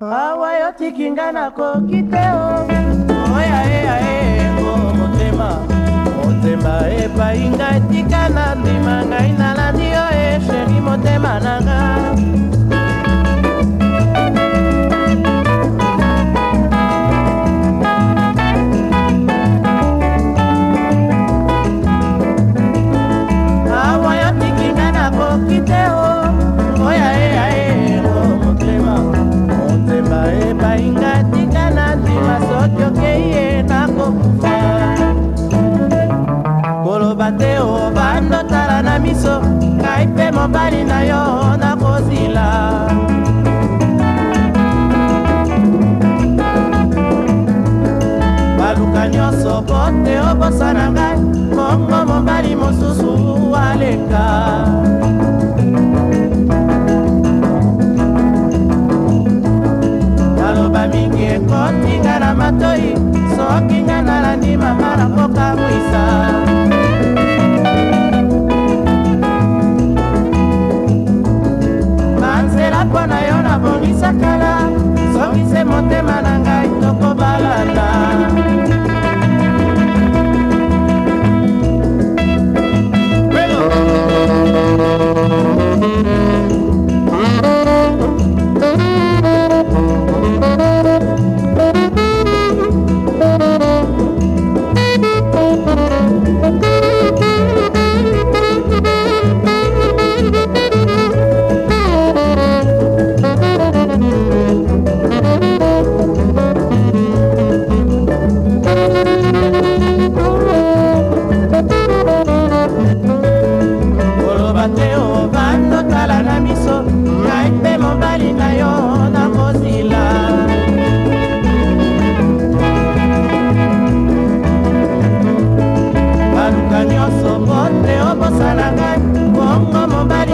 Hawa yote kiteo ye nakokufa koloba te o bando tala na miso ngai mpe mobali na yo nakozila baluka nyonso bote obosana ngai mongo mobali mos mobali na yo nakosila baluka nyonso mbote obosala ngai bongo mobali